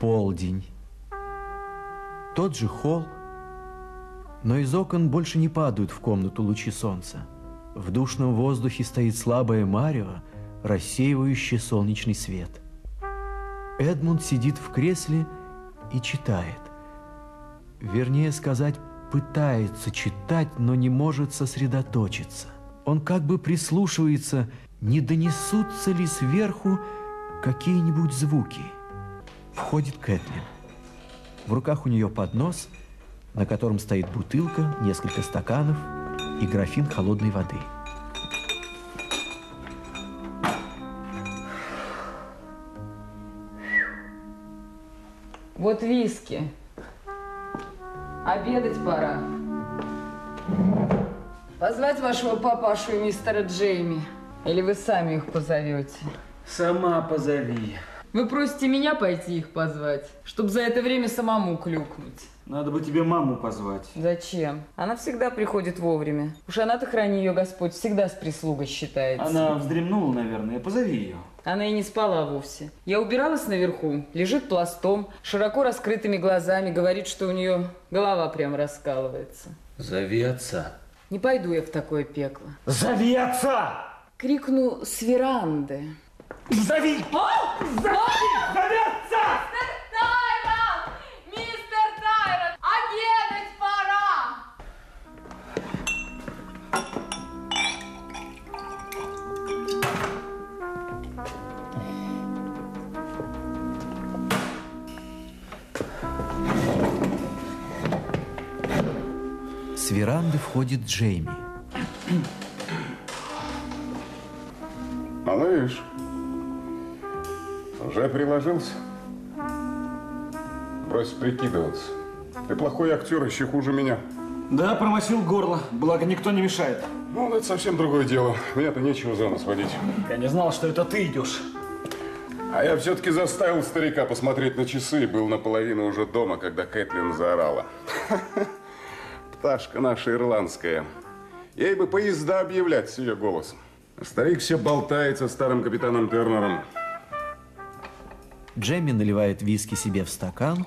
Полдень. Тот же холл, но из окон больше не падают в комнату лучи солнца. В душном воздухе стоит слабое марево, рассеивающее солнечный свет. Эдмунд сидит в кресле и читает. Вернее сказать, пытается читать, но не может сосредоточиться. Он как бы прислушивается, не донесутся ли сверху какие-нибудь звуки. Входит Кэтлин. В руках у нее поднос, на котором стоит бутылка, несколько стаканов и графин холодной воды. Вот виски. Обедать пора. Позвать вашего папашу и мистера Джейми. Или вы сами их позовете? Сама позови. Вы просите меня пойти их позвать, чтобы за это время самому клюкнуть. Надо бы тебе маму позвать. Зачем? Она всегда приходит вовремя. Уж она-то, храни ее Господь, всегда с прислугой считается. Она вздремнула, наверное. Позови ее. Она и не спала вовсе. Я убиралась наверху, лежит пластом, широко раскрытыми глазами, говорит, что у нее голова прям раскалывается. Зови отца. Не пойду я в такое пекло. Зови отца! Крикну с веранды. Зови! О! Зови! Зови отца! Тайрон! Мистер Тайрон! Обедать пора! С веранды входит Джейми. Малыш, уже приложился? Брось прикидываться. Ты плохой актер, еще хуже меня. Да, промочил горло, благо никто не мешает. Ну, это совсем другое дело. Мне-то нечего за нос водить. Я не знал, что это ты идешь. А я все-таки заставил старика посмотреть на часы и был наполовину уже дома, когда Кэтлин заорала. Пташка наша ирландская. Ей бы поезда объявлять с ее голосом. А старик все болтает со старым капитаном Тернером. Джейми наливает виски себе в стакан,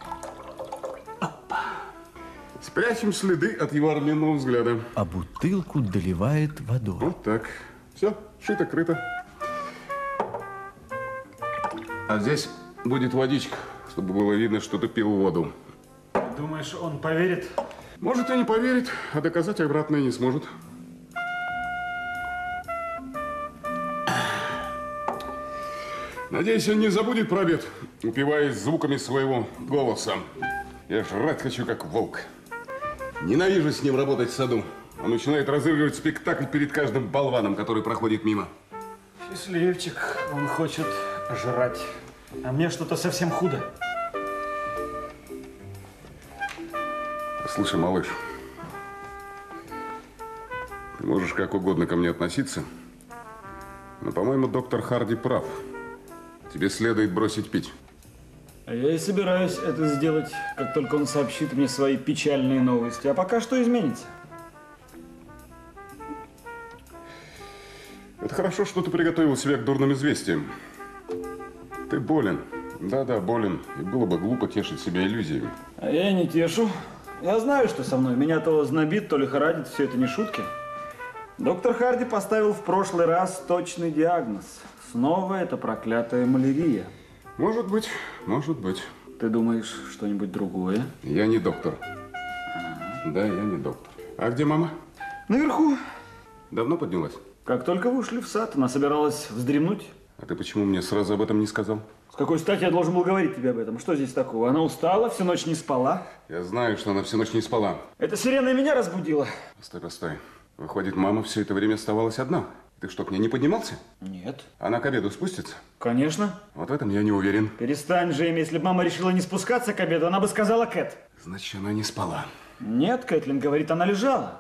Спрячем следы от его армянного взгляда. а бутылку доливает водой. Вот так. Все, шито-крыто. А здесь будет водичка, чтобы было видно, что ты пил воду. Думаешь, он поверит? Может и не поверит, а доказать обратное не сможет. Надеюсь, он не забудет про обед, упиваясь звуками своего голоса. Я жрать хочу, как волк. Ненавижу с ним работать в саду. Он начинает разыгрывать спектакль перед каждым болваном, который проходит мимо. Счастливчик, он хочет жрать. А мне что-то совсем худо. Слушай, малыш, ты можешь как угодно ко мне относиться, но, по-моему, доктор Харди прав. Тебе следует бросить пить. А Я и собираюсь это сделать, как только он сообщит мне свои печальные новости. А пока что изменится? Это хорошо, что ты приготовил себя к дурным известиям. Ты болен. Да-да, болен. И было бы глупо тешить себя иллюзиями. А я и не тешу. Я знаю, что со мной. Меня то знобит, то лихорадит. Все это не шутки. Доктор Харди поставил в прошлый раз точный диагноз. Снова это проклятая малярия. Может быть, может быть. Ты думаешь что-нибудь другое? Я не доктор. Да, я не доктор. А где мама? Наверху. Давно поднялась? Как только вы ушли в сад, она собиралась вздремнуть. А ты почему мне сразу об этом не сказал? С какой стати я должен был говорить тебе об этом? Что здесь такого? Она устала, всю ночь не спала. Я знаю, что она всю ночь не спала. Эта сирена меня разбудила. Постой, постой. Выходит, мама все это время оставалась одна. Ты что, к ней не поднимался? Нет. Она к обеду спустится? Конечно. Вот в этом я не уверен. Перестань, Джейми. Если бы мама решила не спускаться к обеду, она бы сказала Кэт. Значит, она не спала. Нет, Кэтлин говорит, она лежала.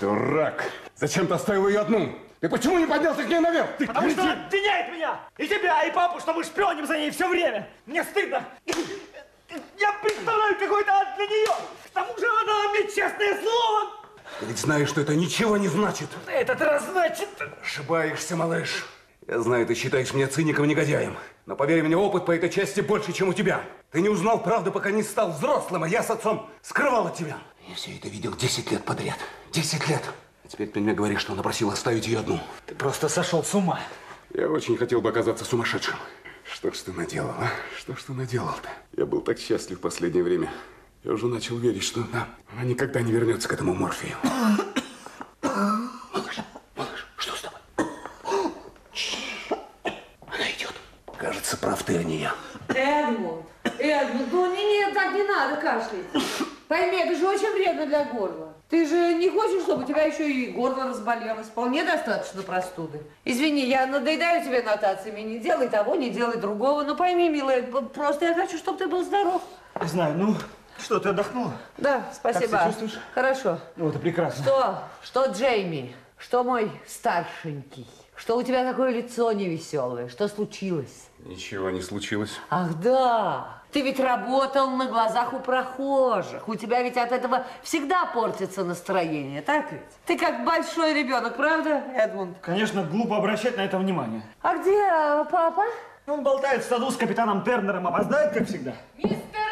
Дурак! Зачем ты оставил ее одну? Ты почему не поднялся к ней наверх? Ты Потому что она обвиняет меня, и тебя, и папу, что мы шпионим за ней все время. Мне стыдно. Я представляю какой-то ад для нее. К тому же она дала мне честное слово. Ты ведь знаешь, что это ничего не значит. Этот раз значит... Ошибаешься, малыш. Я знаю, ты считаешь меня циником и негодяем. Но поверь мне, опыт по этой части больше, чем у тебя. Ты не узнал правду, пока не стал взрослым, а я с отцом скрывал от тебя. Я все это видел 10 лет подряд. 10 лет. А теперь ты мне говоришь, что она просила оставить ее одну. Ты просто сошел с ума. Я очень хотел бы оказаться сумасшедшим. Что ж ты наделал, а? Что ж ты наделал-то? Я был так счастлив в последнее время. Я уже начал верить, что она, она никогда не вернется к этому морфию. Малыш, малыш, что с тобой? Она идет. Кажется, прав ты, а не я. Эдмунд, Эдмунд, ну не, нет, так не надо кашлять. Пойми, это же очень вредно для горла. Ты же не хочешь, чтобы у тебя еще и горло разболелось. Вполне достаточно простуды. Извини, я надоедаю тебе нотациями. Не делай того, не делай другого. Ну пойми, милая, просто я хочу, чтобы ты был здоров. Не знаю, ну, что, ты отдохнула? Да, спасибо. себя чувствуешь? Хорошо. Ну, это прекрасно. Что? Что, Джейми? Что мой старшенький? Что у тебя такое лицо невеселое? Что случилось? Ничего не случилось. Ах, да. Ты ведь работал на глазах у прохожих. У тебя ведь от этого всегда портится настроение, так ведь? Ты как большой ребенок, правда, Эдмунд? Конечно, глупо обращать на это внимание. А где а, папа? Он болтает в саду с капитаном Тернером, опоздает, как всегда. Мистер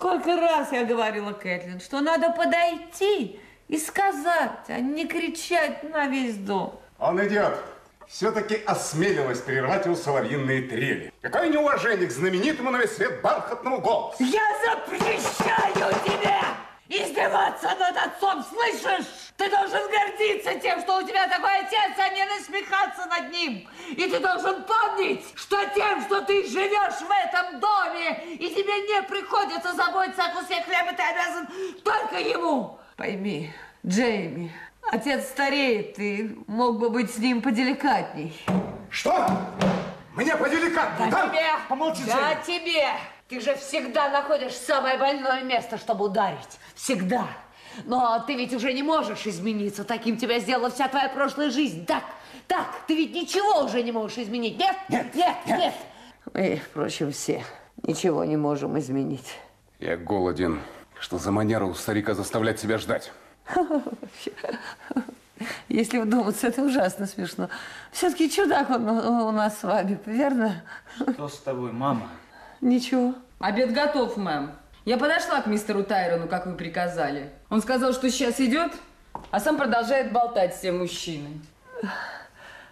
Сколько раз я говорила, Кэтлин, что надо подойти и сказать, а не кричать на весь дом. Он идет. Все-таки осмелилась прервать его соловьиные трели. Какое неуважение к знаменитому на весь свет бархатному голосу. Я запрещаю тебе издеваться над отцом, слышишь? Ты должен гордиться тем, что у тебя такой отец, а не насмехаться над ним. И ты должен помнить, что тем, что ты живешь в этом доме, и тебе не приходится заботиться о куске хлеба, ты обязан только ему. Пойми, Джейми, отец стареет, ты мог бы быть с ним поделикатней. Что? Мне поделикатнее, Да да? тебе! Помолчи, Да Джейми. тебе! Ты же всегда находишь самое больное место, чтобы ударить. Всегда. Но ты ведь уже не можешь измениться. Таким тебя сделала вся твоя прошлая жизнь. Так, так, ты ведь ничего уже не можешь изменить. Нет? Нет, нет, нет. Мы, впрочем, все ничего не можем изменить. Я голоден. Что за манера у старика заставлять себя ждать? Если вдуматься, это ужасно смешно. Все-таки чудак он у у нас с вами, верно? Что с тобой, мама? Ничего. Обед готов, мэм. Я подошла к мистеру Тайрону, как вы приказали. Он сказал, что сейчас идет, а сам продолжает болтать с тем мужчиной.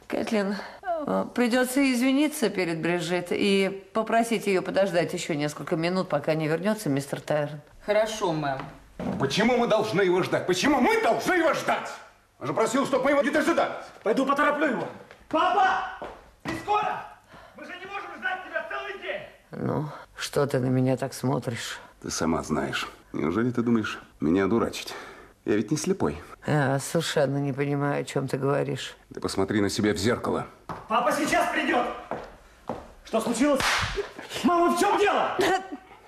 Кэтлин, э, придется извиниться перед Бриджит и попросить ее подождать еще несколько минут, пока не вернется мистер Тайрон. Хорошо, мэм. Почему мы должны его ждать? Почему мы должны его ждать? Он же просил, чтобы мы его не дожидались. Пойду потороплю его. Папа! Ты скоро? Мы же не можем ждать тебя целый день. Ну, что ты на меня так смотришь? Ты сама знаешь. Неужели ты думаешь меня дурачить? Я ведь не слепой. Я совершенно не понимаю, о чем ты говоришь. Ты посмотри на себя в зеркало. Папа сейчас придет. Что случилось? Мама, в чем дело?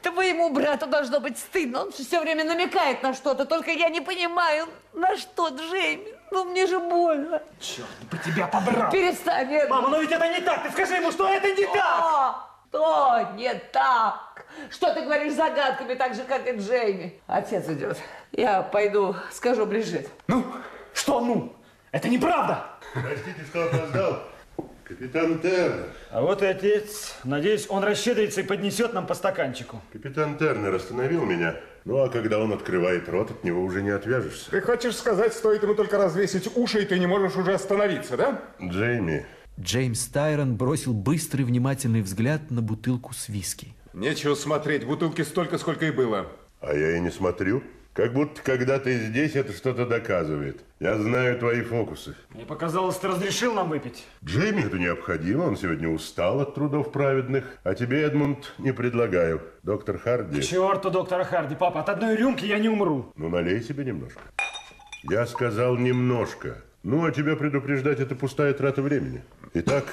Твоему брату должно быть стыдно. Он все время намекает на что-то, только я не понимаю, на что, Джейми. Ну, мне же больно. Черт, бы тебя побрал. Перестань. Мама, но ведь это не так. Ты скажи ему, что это не так. Что? Не так? Что ты говоришь загадками, так же, как и Джейми? Отец идет. Я пойду, скажу Бриджит. Ну, что ну? Это неправда. Простите, что опоздал. Капитан Тернер. А вот и отец. Надеюсь, он расщедрится и поднесет нам по стаканчику. Капитан Тернер остановил меня. Ну, а когда он открывает рот, от него уже не отвяжешься. Ты хочешь сказать, стоит ему только развесить уши, и ты не можешь уже остановиться, да? Джейми, Джеймс Тайрон бросил быстрый внимательный взгляд на бутылку с виски. Нечего смотреть, бутылки столько, сколько и было. а я и не смотрю. Как будто, когда ты здесь, это что-то доказывает. Я знаю твои фокусы. Мне показалось, ты разрешил нам выпить. Джейми это необходимо, он сегодня устал от трудов праведных. А тебе, Эдмунд, не предлагаю. Доктор Харди, Черту доктора Харди, папа, от одной рюмки я не умру. ну налей себе немножко. Я сказал немножко. Ну, а тебя предупреждать, это пустая трата времени. Итак,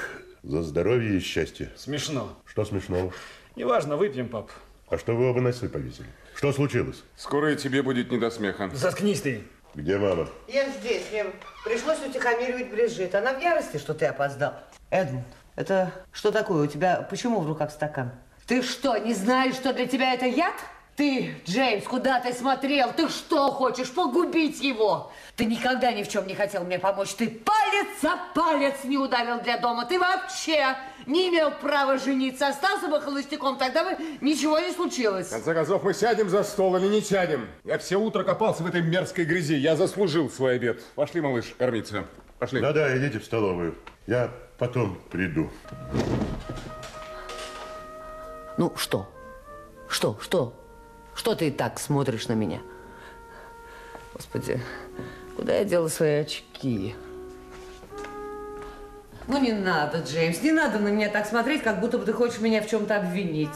за здоровье и счастье. Смешно. Что смешного? Неважно, выпьем, пап. А что вы оба носы повесили? Что случилось? Скоро и тебе будет не до смеха. Заткнись ты. Где мама? Я здесь. Мне пришлось утихомиривать Бриджит. Она в ярости, что ты опоздал. Эдмунд, это что такое у тебя? Почему в руках стакан? Ты что, не знаешь, что для тебя это яд? Ты, Джеймс, куда ты смотрел? Ты что хочешь, погубить его? Ты никогда ни в чем не хотел мне помочь. Ты палец за палец не ударил для дома. Ты вообще не имел права жениться. Остался бы холостяком, тогда бы ничего не случилось. В конце концов, мы сядем за стол или не сядем? Я все утро копался в этой мерзкой грязи. Я заслужил свой обед. Пошли, малыш, кормиться. Пошли. Да-да, идите в столовую. Я потом приду. Ну, что? Что, что? Что ты так смотришь на меня? Господи, куда я дела свои очки? Ну, не надо, Джеймс, не надо на меня так смотреть, как будто бы ты хочешь меня в чем-то обвинить.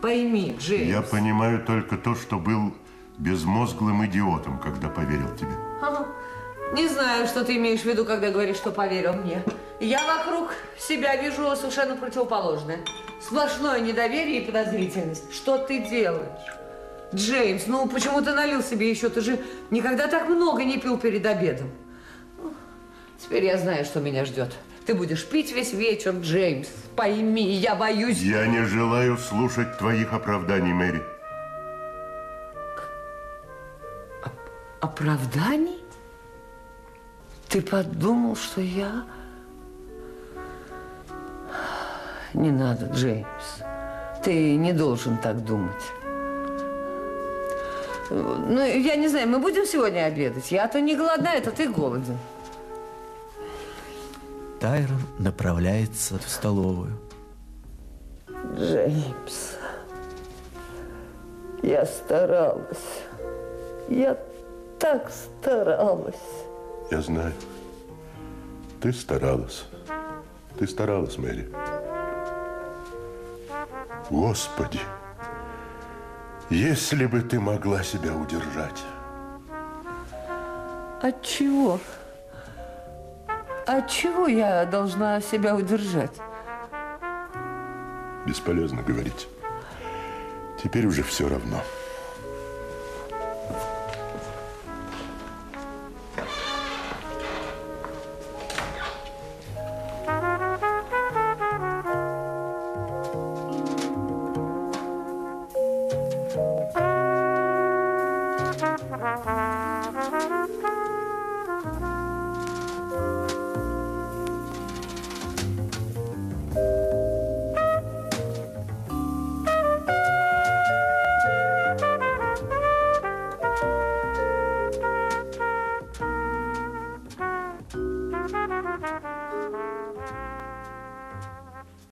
Пойми, Джеймс. Я понимаю только то, что был безмозглым идиотом, когда поверил тебе. Ага. Не знаю, что ты имеешь в виду, когда говоришь, что поверил мне. Я вокруг себя вижу совершенно противоположное. Сплошное недоверие и подозрительность. Что ты делаешь? Джеймс, ну почему ты налил себе еще? Ты же никогда так много не пил перед обедом. Ну, Теперь я знаю, что меня ждет. Ты будешь пить весь вечер, Джеймс. Пойми, я боюсь... Я не желаю слушать твоих оправданий, Мэри. Оправданий? Ты подумал, что я... Не надо, Джеймс. Ты не должен так думать. Ну, я не знаю, мы будем сегодня обедать? Я-то не голодна, это ты голоден. Тайрон направляется в столовую. Джеймс, я старалась. Я так старалась. Я знаю. Ты старалась. Ты старалась, Мэри. Господи, если бы ты могла себя удержать. От чего? От чего я должна себя удержать? Бесполезно говорить. Теперь уже все равно. Thank you.